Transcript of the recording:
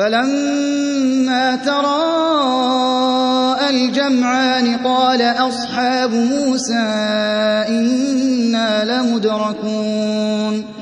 فَلَمَّا تَرَاءَى الْجَمْعَانِ قَالَ أَصْحَابُ مُوسَىٰ إِنَّا لَمُدْرَكُونَ.